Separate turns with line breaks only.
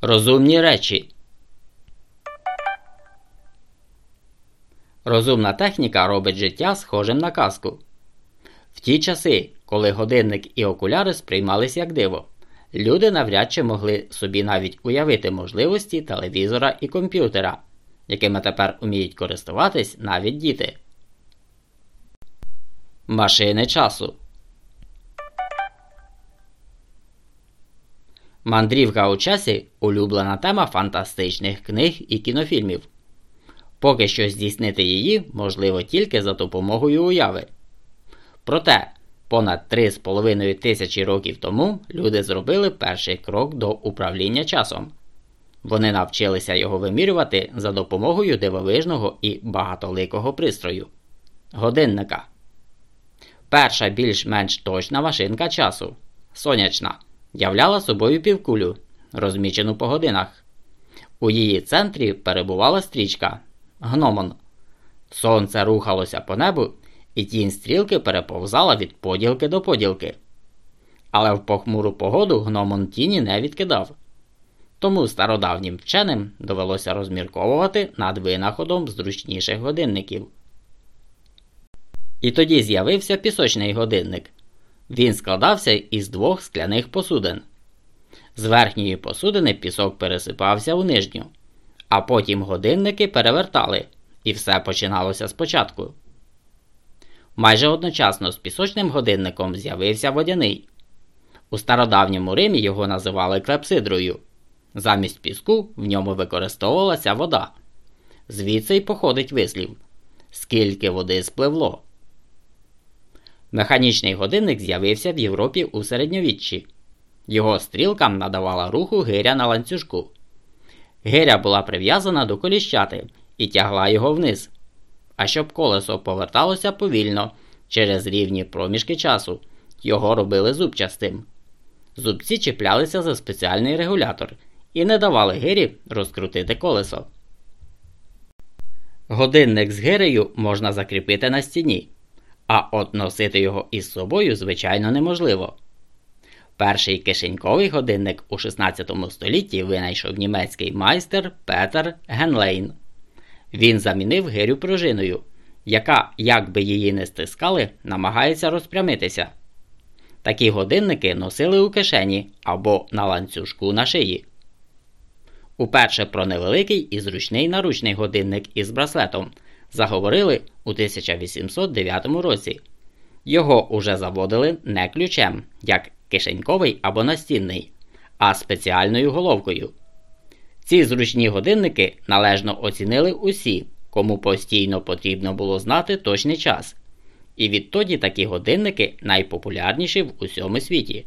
Розумні речі. Розумна техніка робить життя схожим на казку. В ті часи, коли годинник і окуляри сприймались як диво, люди навряд чи могли собі навіть уявити можливості телевізора і комп'ютера, якими тепер уміють користуватись навіть діти. Машини часу. Мандрівка у часі улюблена тема фантастичних книг і кінофільмів. Поки що здійснити її можливо тільки за допомогою уяви. Проте, понад 3,5 тисячі років тому люди зробили перший крок до управління часом. Вони навчилися його вимірювати за допомогою дивовижного і багатоликого пристрою годинника. Перша більш-менш точна машинка часу сонячна являла собою півкулю, розмічену по годинах. У її центрі перебувала стрічка гномон. Сонце рухалося по небу, і тінь стрілки переповзала від поділки до поділки. Але в похмуру погоду гномон тіні не відкидав. Тому стародавнім вченим довелося розмірковувати над винаходом зручніших годинників. І тоді з'явився пісочний годинник. Він складався із двох скляних посудин. З верхньої посудини пісок пересипався у нижню, а потім годинники перевертали, і все починалося спочатку. Майже одночасно з пісочним годинником з'явився водяний. У стародавньому Римі його називали клепсидрою. Замість піску в ньому використовувалася вода. Звідси й походить вислів, скільки води спливло. Механічний годинник з'явився в Європі у середньовіччі. Його стрілкам надавала руху гиря на ланцюжку. Гиря була прив'язана до коліщати і тягла його вниз. А щоб колесо поверталося повільно через рівні проміжки часу, його робили зубчастим. Зубці чіплялися за спеціальний регулятор і не давали гирі розкрутити колесо. Годинник з гирею можна закріпити на стіні а от носити його із собою, звичайно, неможливо. Перший кишеньковий годинник у 16 столітті винайшов німецький майстер Петер Генлейн. Він замінив гирю пружиною, яка, як би її не стискали, намагається розпрямитися. Такі годинники носили у кишені або на ланцюжку на шиї. Уперше про невеликий і зручний наручний годинник із браслетом заговорили у 1809 році. Його уже заводили не ключем, як кишеньковий або настінний, а спеціальною головкою. Ці зручні годинники належно оцінили усі, кому постійно потрібно було знати точний час. І відтоді такі годинники найпопулярніші в усьому світі.